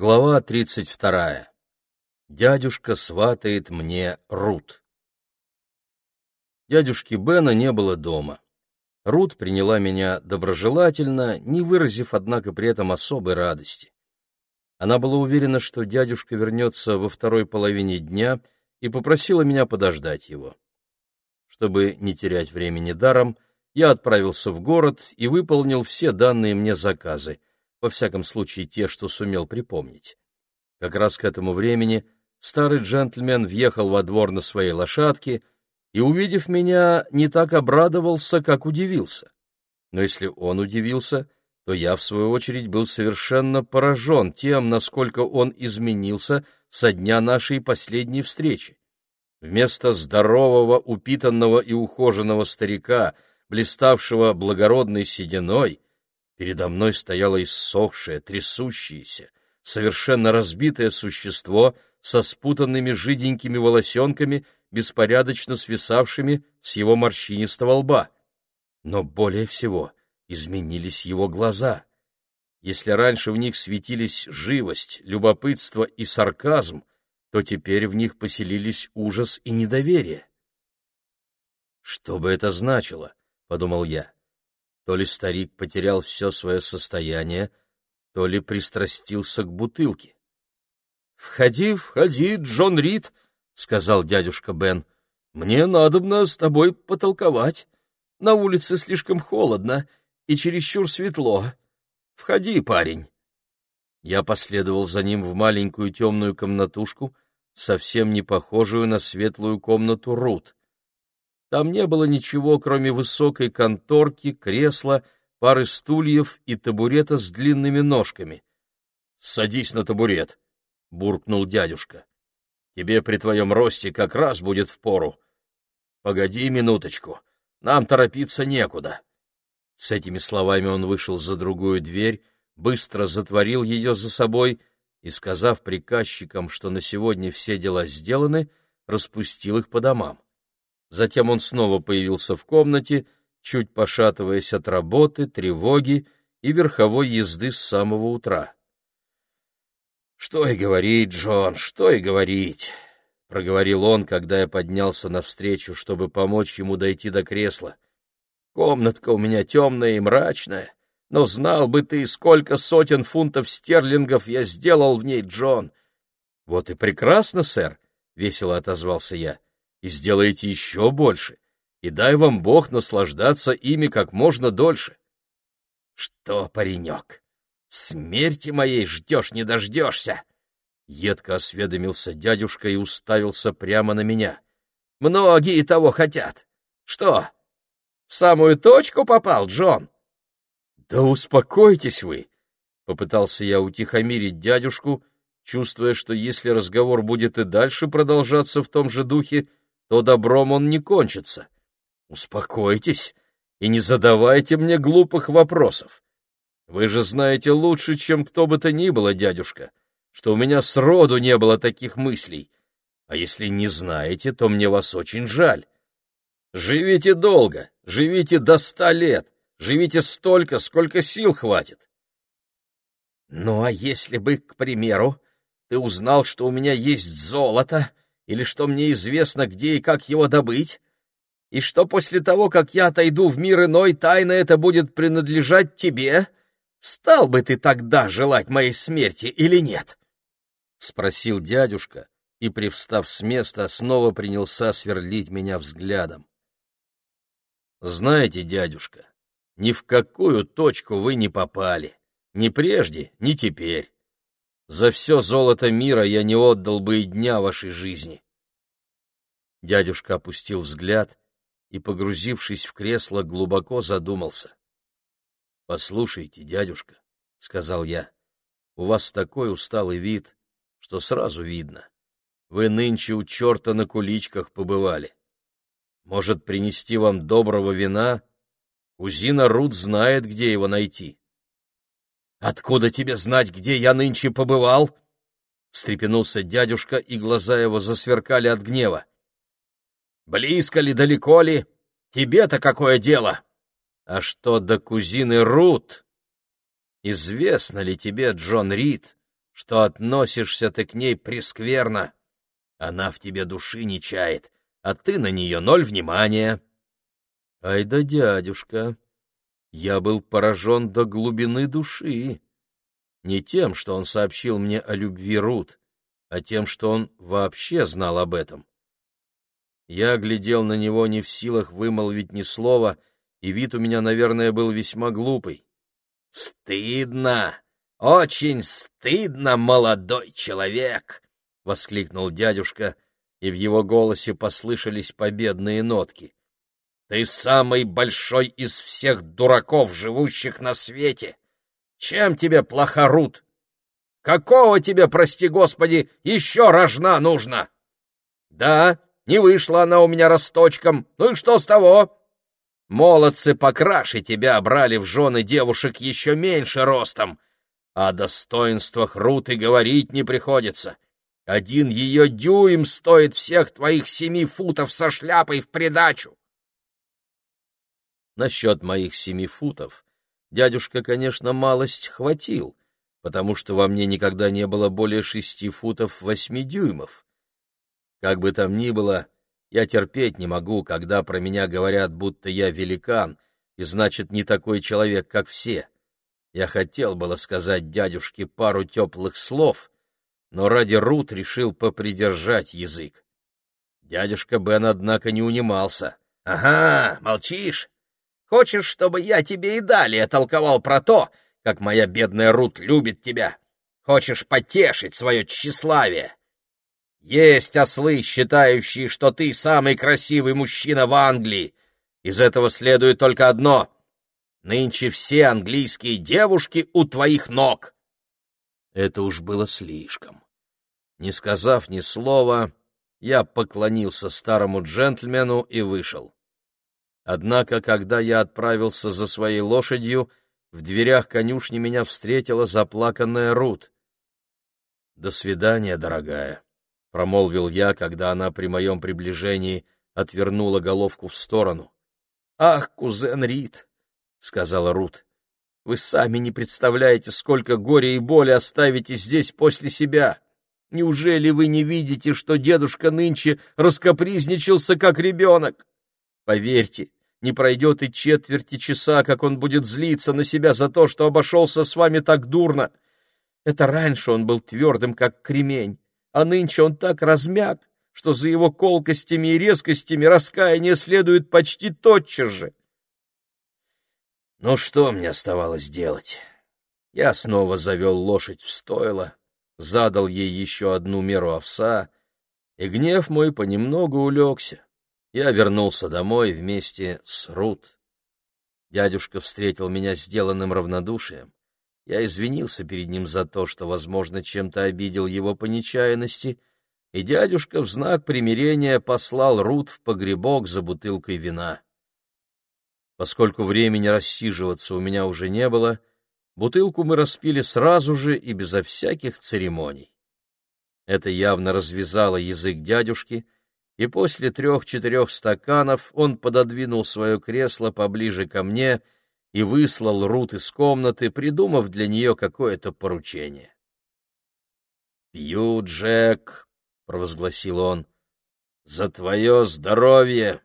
Глава тридцать вторая. Дядюшка сватает мне Рут. Дядюшки Бена не было дома. Рут приняла меня доброжелательно, не выразив, однако, при этом особой радости. Она была уверена, что дядюшка вернется во второй половине дня и попросила меня подождать его. Чтобы не терять времени даром, я отправился в город и выполнил все данные мне заказы, во всяком случае те, что сумел припомнить. Как раз к этому времени старый джентльмен въехал во двор на своей лошадке и, увидев меня, не так обрадовался, как удивился. Но если он удивился, то я, в свою очередь, был совершенно поражен тем, насколько он изменился со дня нашей последней встречи. Вместо здорового, упитанного и ухоженного старика — блиставшего благородной сединой, передо мной стояло иссохшее, трясущееся, совершенно разбитое существо со спутанными жиденькими волосенками, беспорядочно свисавшими с его морщинистого лба. Но более всего изменились его глаза. Если раньше в них светились живость, любопытство и сарказм, то теперь в них поселились ужас и недоверие. Что бы это значило? подумал я. То ли старик потерял все свое состояние, то ли пристрастился к бутылке. «Входи, входи, Джон Рид», — сказал дядюшка Бен. «Мне надобно с тобой потолковать. На улице слишком холодно и чересчур светло. Входи, парень». Я последовал за ним в маленькую темную комнатушку, совсем не похожую на светлую комнату Рут. Там не было ничего, кроме высокой конторки, кресла, пары стульев и табурета с длинными ножками. — Садись на табурет, — буркнул дядюшка. — Тебе при твоем росте как раз будет впору. Погоди минуточку, нам торопиться некуда. С этими словами он вышел за другую дверь, быстро затворил ее за собой и, сказав приказчикам, что на сегодня все дела сделаны, распустил их по домам. Затем он снова появился в комнате, чуть пошатываясь от работы, тревоги и верховой езды с самого утра. «Что и говорить, Джон, что и говорить!» — проговорил он, когда я поднялся навстречу, чтобы помочь ему дойти до кресла. «Комнатка у меня темная и мрачная, но знал бы ты, сколько сотен фунтов стерлингов я сделал в ней, Джон!» «Вот и прекрасно, сэр!» — весело отозвался я и сделаете еще больше, и дай вам Бог наслаждаться ими как можно дольше. Что, паренек, смерти моей ждешь не дождешься? Едко осведомился дядюшка и уставился прямо на меня. Многие того хотят. Что, в самую точку попал, Джон? Да успокойтесь вы, попытался я утихомирить дядюшку, чувствуя, что если разговор будет и дальше продолжаться в том же духе, то добром он не кончится. Успокойтесь и не задавайте мне глупых вопросов. Вы же знаете лучше, чем кто бы то ни было, дядюшка, что у меня сроду не было таких мыслей. А если не знаете, то мне вас очень жаль. Живите долго, живите до ста лет, живите столько, сколько сил хватит. Ну а если бы, к примеру, ты узнал, что у меня есть золото, или что мне известно, где и как его добыть, и что после того, как я отойду в мир иной, тайна это будет принадлежать тебе, стал бы ты тогда желать моей смерти или нет? — спросил дядюшка и, привстав с места, снова принялся сверлить меня взглядом. — Знаете, дядюшка, ни в какую точку вы не попали, ни прежде, ни теперь. За все золото мира я не отдал бы и дня вашей жизни. Дядюшка опустил взгляд и, погрузившись в кресло, глубоко задумался. — Послушайте, дядюшка, — сказал я, — у вас такой усталый вид, что сразу видно. Вы нынче у черта на куличках побывали. Может, принести вам доброго вина? Кузина Рут знает, где его найти. Откуда тебе знать, где я нынче побывал? встрепенулся дядюшка, и глаза его засверкали от гнева. Близко ли, далеко ли? Тебе-то какое дело? А что до кузины Рут? Известно ли тебе, Джон Рид, что относишься ты к ней прескверно. Она в тебе души не чает, а ты на нее ноль внимания. Ай да дядюшка, я был поражен до глубины души. Не тем, что он сообщил мне о любви Рут, а тем, что он вообще знал об этом. Я глядел на него не в силах вымолвить ни слова, и вид у меня, наверное, был весьма глупый. «Стыдно! Очень стыдно, молодой человек!» — воскликнул дядюшка, и в его голосе послышались победные нотки. «Ты самый большой из всех дураков, живущих на свете! Чем тебе плоха Рут? Какого тебе, прости господи, еще рожна нужно? Да, не вышла она у меня росточком, ну и что с того?» Молодцы покраше тебя брали в жены девушек еще меньше ростом. О достоинствах Руты говорить не приходится. Один ее дюйм стоит всех твоих семи футов со шляпой в придачу. Насчет моих семи футов дядюшка, конечно, малость хватил, потому что во мне никогда не было более шести футов восьми дюймов. Как бы там ни было, — я терпеть не могу, когда про меня говорят, будто я великан, и значит, не такой человек, как все. Я хотел было сказать дядюшке пару теплых слов, но ради Рут решил попридержать язык. Дядюшка Бен, однако, не унимался. — Ага, молчишь? Хочешь, чтобы я тебе и далее толковал про то, как моя бедная Рут любит тебя? Хочешь потешить свое тщеславие? Есть ослы, считающие, что ты самый красивый мужчина в Англии. Из этого следует только одно. Нынче все английские девушки у твоих ног. Это уж было слишком. Не сказав ни слова, я поклонился старому джентльмену и вышел. Однако, когда я отправился за своей лошадью, в дверях конюшни меня встретила заплаканная Рут. «До свидания, дорогая», — промолвил я, когда она при моем приближении отвернула головку в сторону. — Ах, кузен Рид, — сказала Рут, — вы сами не представляете, сколько горя и боли оставите здесь после себя. Неужели вы не видите, что дедушка нынче раскопризничался, как ребенок? Поверьте, не пройдет и четверти часа, как он будет злиться на себя за то, что обошелся с вами так дурно. Это раньше он был твердым, как кремень а нынче он так размяк, что за его колкостями и резкостями раскаяние следует почти тотчас же. Ну что мне оставалось делать? Я снова завел лошадь в стойло, задал ей еще одну меру овса, и гнев мой понемногу улегся. Я вернулся домой вместе с Рут. Дядюшка встретил меня сделанным равнодушием. Я извинился перед ним за то, что, возможно, чем-то обидел его по нечаянности, и дядюшка в знак примирения послал Рут в погребок за бутылкой вина. Поскольку времени рассиживаться у меня уже не было, бутылку мы распили сразу же и безо всяких церемоний. Это явно развязало язык дядюшки, и после трех-четырех стаканов он пододвинул свое кресло поближе ко мне — и выслал Рут из комнаты, придумав для нее какое-то поручение. «Пью, Джек», — провозгласил он, — «за твое здоровье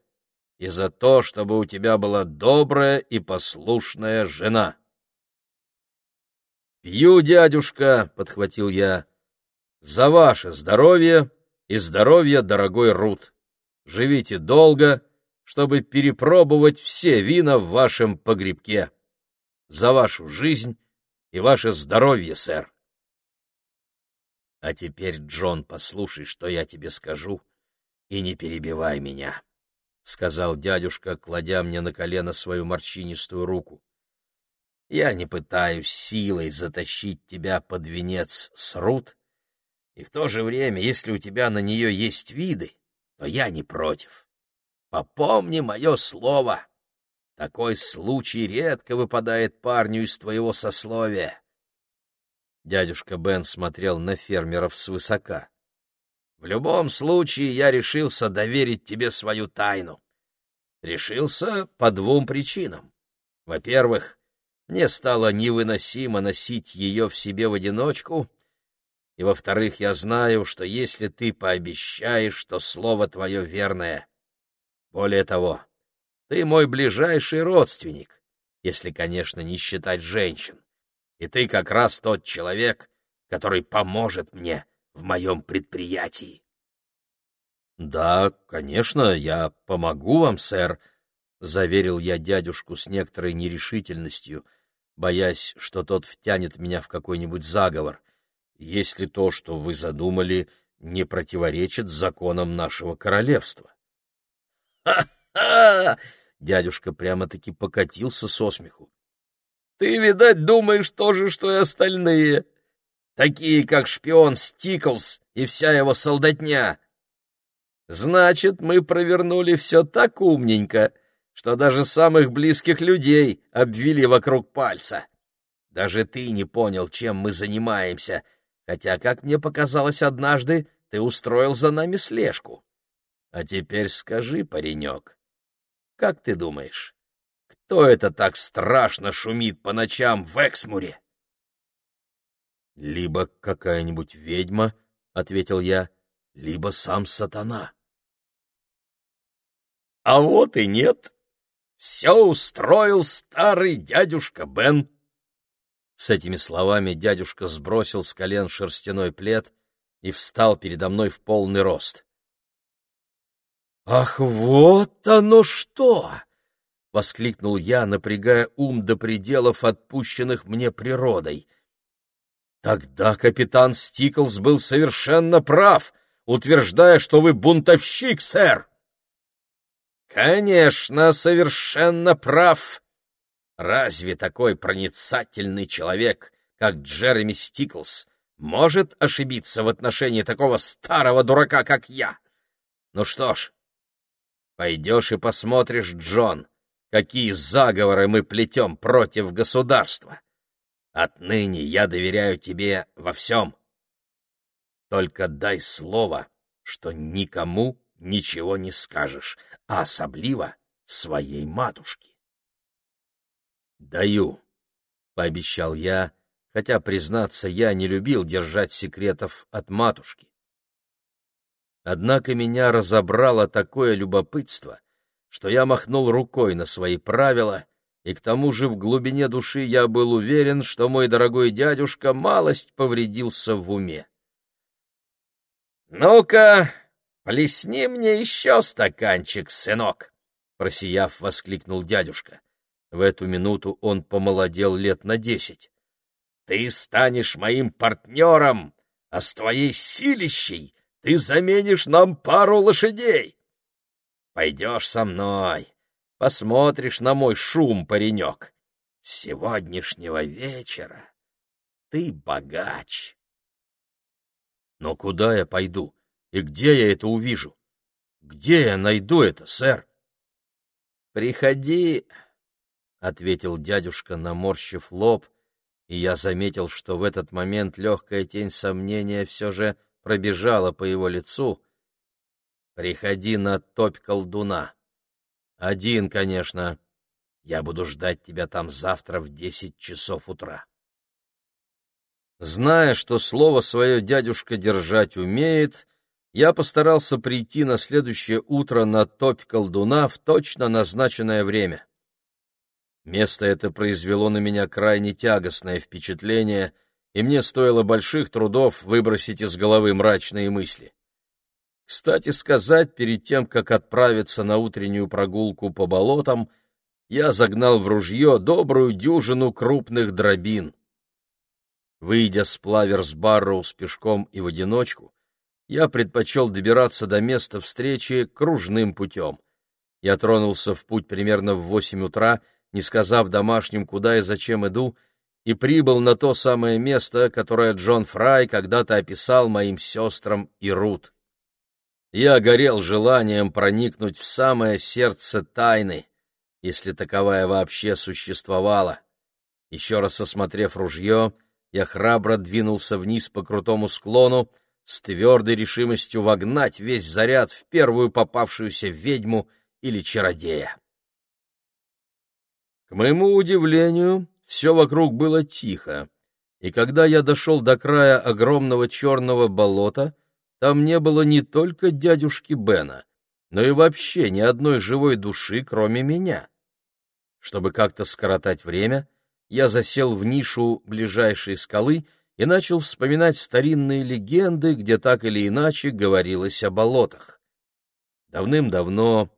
и за то, чтобы у тебя была добрая и послушная жена». «Пью, дядюшка», — подхватил я, — «за ваше здоровье и здоровье дорогой Рут. Живите долго чтобы перепробовать все вина в вашем погребке. За вашу жизнь и ваше здоровье, сэр. А теперь, Джон, послушай, что я тебе скажу, и не перебивай меня, — сказал дядюшка, кладя мне на колено свою морщинистую руку. Я не пытаюсь силой затащить тебя под венец с Рут, и в то же время, если у тебя на нее есть виды, то я не против. Попомни мое слово. Такой случай редко выпадает парню из твоего сословия. Дядюшка Бен смотрел на фермеров свысока. В любом случае я решился доверить тебе свою тайну. Решился по двум причинам. Во-первых, мне стало невыносимо носить ее в себе в одиночку, И, во-вторых, я знаю, что если ты пообещаешь, то слово твое верное. Более того, ты мой ближайший родственник, если, конечно, не считать женщин. И ты как раз тот человек, который поможет мне в моем предприятии. — Да, конечно, я помогу вам, сэр, — заверил я дядюшку с некоторой нерешительностью, боясь, что тот втянет меня в какой-нибудь заговор, если то, что вы задумали, не противоречит законам нашего королевства. «Ха-ха!» — дядюшка прямо-таки покатился со смеху. «Ты, видать, думаешь то же, что и остальные, такие как шпион Стиклс и вся его солдатня. Значит, мы провернули все так умненько, что даже самых близких людей обвели вокруг пальца. Даже ты не понял, чем мы занимаемся, хотя, как мне показалось однажды, ты устроил за нами слежку. А теперь скажи, паренек, как ты думаешь, кто это так страшно шумит по ночам в Эксмуре? — Либо какая-нибудь ведьма, — ответил я, — либо сам сатана. — А вот и нет, все устроил старый дядюшка Бен. С этими словами дядюшка сбросил с колен шерстяной плед и встал передо мной в полный рост. «Ах, вот оно что!» — воскликнул я, напрягая ум до пределов, отпущенных мне природой. «Тогда капитан Стиклс был совершенно прав, утверждая, что вы бунтовщик, сэр!» Конечно, совершенно прав. Разве такой проницательный человек, как Джереми Стиклс, может ошибиться в отношении такого старого дурака, как я? Ну что ж, пойдешь и посмотришь, Джон, какие заговоры мы плетем против государства. Отныне я доверяю тебе во всем. Только дай слово, что никому ничего не скажешь, а особливо своей матушке. «Даю», — пообещал я, хотя, признаться, я не любил держать секретов от матушки. Однако меня разобрало такое любопытство, что я махнул рукой на свои правила, и к тому же в глубине души я был уверен, что мой дорогой дядюшка малость повредился в уме. «Ну-ка, «Плесни мне еще стаканчик, сынок!» — просияв, воскликнул дядюшка. В эту минуту он помолодел лет на десять. «Ты станешь моим партнером, а с твоей силищей ты заменишь нам пару лошадей. Пойдешь со мной, посмотришь на мой шум, паренек. С сегодняшнего вечера ты богач». «Но куда я пойду?» И где я это увижу? Где я найду это, сэр? Приходи, ответил дядюшка, наморщив лоб, и я заметил, что в этот момент легкая тень сомнения все же пробежала по его лицу. Приходи на топь колдуна. Один, конечно. Я буду ждать тебя там завтра в десять часов утра. Зная, что слово свое дядюшка держать умеет, я постарался прийти на следующее утро на топь колдуна в точно назначенное время. Место это произвело на меня крайне тягостное впечатление, и мне стоило больших трудов выбросить из головы мрачные мысли. Кстати сказать, перед тем, как отправиться на утреннюю прогулку по болотам, я загнал в ружье добрую дюжину крупных дробин. Выйдя с Плаверс-Барроуз пешком и в одиночку, я предпочел добираться до места встречи кружным путем. Я тронулся в путь примерно в восемь утра, не сказав домашним, куда и зачем иду, и прибыл на то самое место, которое Джон Фрай когда-то описал моим сестрам и Рут. Я горел желанием проникнуть в самое сердце тайны, если таковая вообще существовала. Еще раз осмотрев ружье, я храбро двинулся вниз по крутому склону, с твердой решимостью вогнать весь заряд в первую попавшуюся ведьму или чародея. К моему удивлению, все вокруг было тихо, и когда я дошел до края огромного черного болота, там не было не только дядюшки Бена, но и вообще ни одной живой души, кроме меня. Чтобы как-то скоротать время, я засел в нишу ближайшей скалы и начал вспоминать старинные легенды, где так или иначе говорилось о болотах. Давным-давно,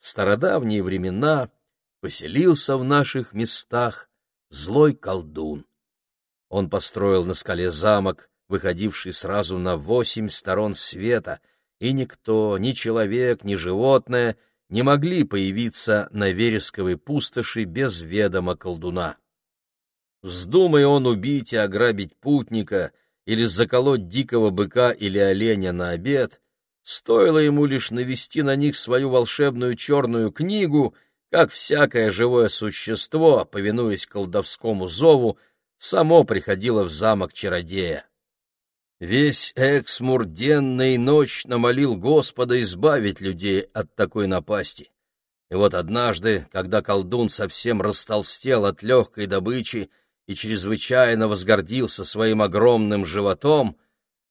в стародавние времена, поселился в наших местах злой колдун. Он построил на скале замок, выходивший сразу на восемь сторон света, и никто, ни человек, ни животное не могли появиться на вересковой пустоши без ведома колдуна. Вздумай он убить и ограбить путника или заколоть дикого быка или оленя на обед, стоило ему лишь навести на них свою волшебную черную книгу, как всякое живое существо, повинуясь колдовскому зову, само приходило в замок чародея. Весь Эксмур денно и ночно молил Господа избавить людей от такой напасти. И вот однажды, когда колдун совсем растолстел от легкой добычи, и чрезвычайно возгордился своим огромным животом,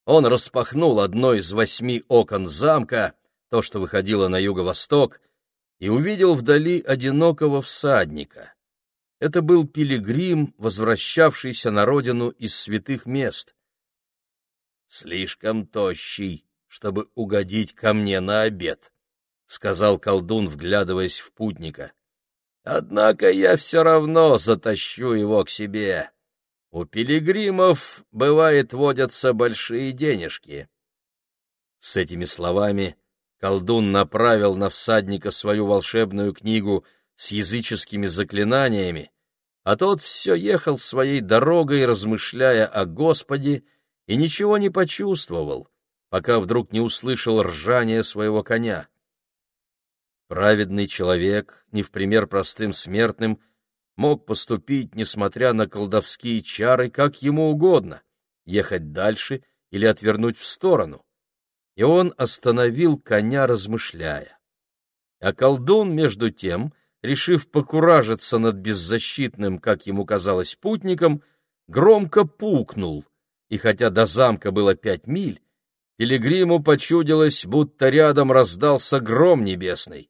он распахнул одно из восьми окон замка, то, что выходило на юго-восток, и увидел вдали одинокого всадника. Это был пилигрим, возвращавшийся на родину из святых мест. «Слишком тощий, чтобы угодить ко мне на обед», — сказал колдун, вглядываясь в путника. Однако я все равно затащу его к себе. У пилигримов, бывает, водятся большие денежки. С этими словами колдун направил на всадника свою волшебную книгу с языческими заклинаниями, а тот все ехал своей дорогой, размышляя о Господе, и ничего не почувствовал, пока вдруг не услышал ржание своего коня. Праведный человек, не в пример простым смертным, мог поступить, несмотря на колдовские чары, как ему угодно, ехать дальше или отвернуть в сторону. И он остановил коня, размышляя. А колдун, между тем, решив покуражиться над беззащитным, как ему казалось, путником, громко пукнул, и хотя до замка было пять миль, Пилигриму почудилось, будто рядом раздался гром небесный.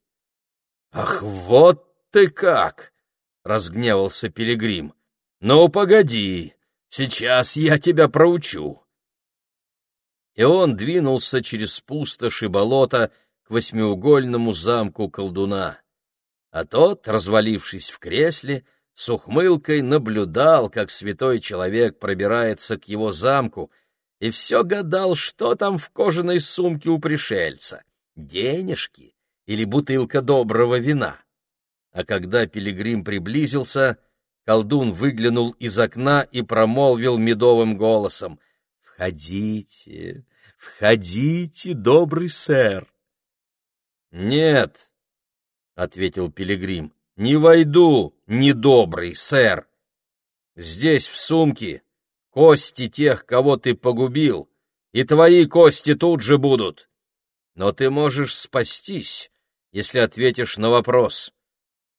«Ах, вот ты как!» — разгневался Пилигрим. «Ну, погоди, сейчас я тебя проучу!» И он двинулся через пустошь и болото к восьмиугольному замку колдуна. А тот, развалившись в кресле, с ухмылкой наблюдал, как святой человек пробирается к его замку, и все гадал, что там в кожаной сумке у пришельца — денежки или бутылка доброго вина. А когда пилигрим приблизился, колдун выглянул из окна и промолвил медовым голосом «Входите, входите, добрый сэр!» «Нет», — ответил пилигрим, — «не войду, недобрый сэр. Здесь в сумке кости тех, кого ты погубил, и твои кости тут же будут. Но ты можешь спастись, если ответишь на вопрос,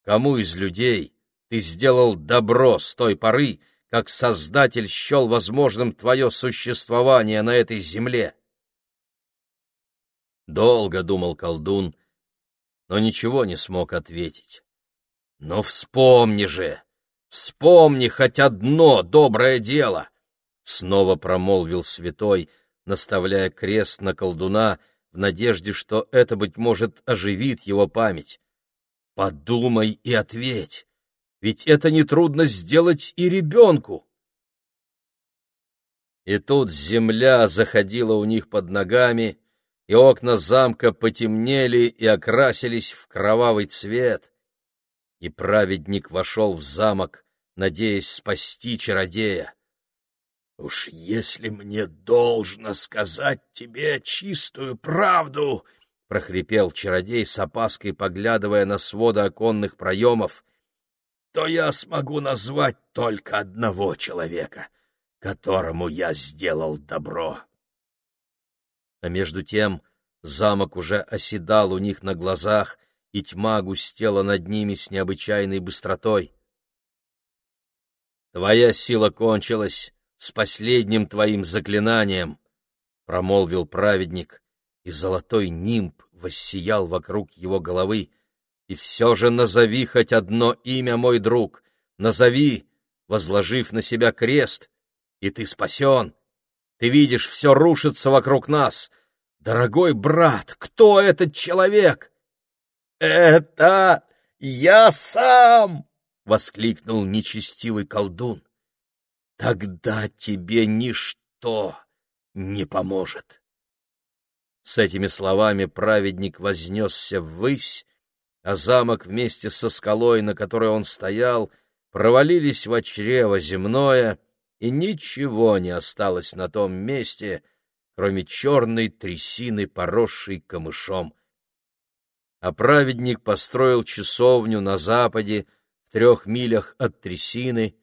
кому из людей ты сделал добро с той поры, как Создатель счел возможным твое существование на этой земле. Долго думал колдун, но ничего не смог ответить. Но вспомни же, вспомни хоть одно доброе дело, снова промолвил святой, наставляя крест на колдуна, в надежде, что это, быть может, оживит его память. Подумай и ответь, ведь это нетрудно сделать и ребенку. И тут земля заходила у них под ногами, и окна замка потемнели и окрасились в кровавый цвет. И праведник вошел в замок, надеясь спасти чародея. Уж если мне должно сказать тебе чистую правду, — прохрипел чародей с опаской, поглядывая на своды оконных проемов, — то я смогу назвать только одного человека, которому я сделал добро. А между тем замок уже оседал у них на глазах, и тьма густела над ними с необычайной быстротой. — Твоя сила кончилась, — с последним твоим заклинанием, — промолвил праведник, и золотой нимб воссиял вокруг его головы. И все же назови хоть одно имя, мой друг, назови, возложив на себя крест, и ты спасен. Ты видишь, все рушится вокруг нас. Дорогой брат, кто этот человек? Это я сам! — воскликнул нечестивый колдун. «Тогда тебе ничто не поможет». С этими словами праведник вознесся ввысь, а замок вместе со скалой, на которой он стоял, провалились в чрево земное, и ничего не осталось на том месте, кроме черной трясины, поросшей камышом. А праведник построил часовню на западе, трех милях от трясины,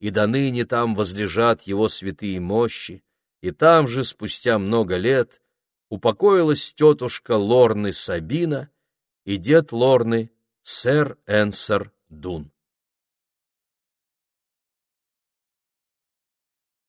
и до ныне там возлежат его святые мощи, и там же, спустя много лет, упокоилась тетушка Лорны Сабина и дед Лорны, сэр Энсер Дун.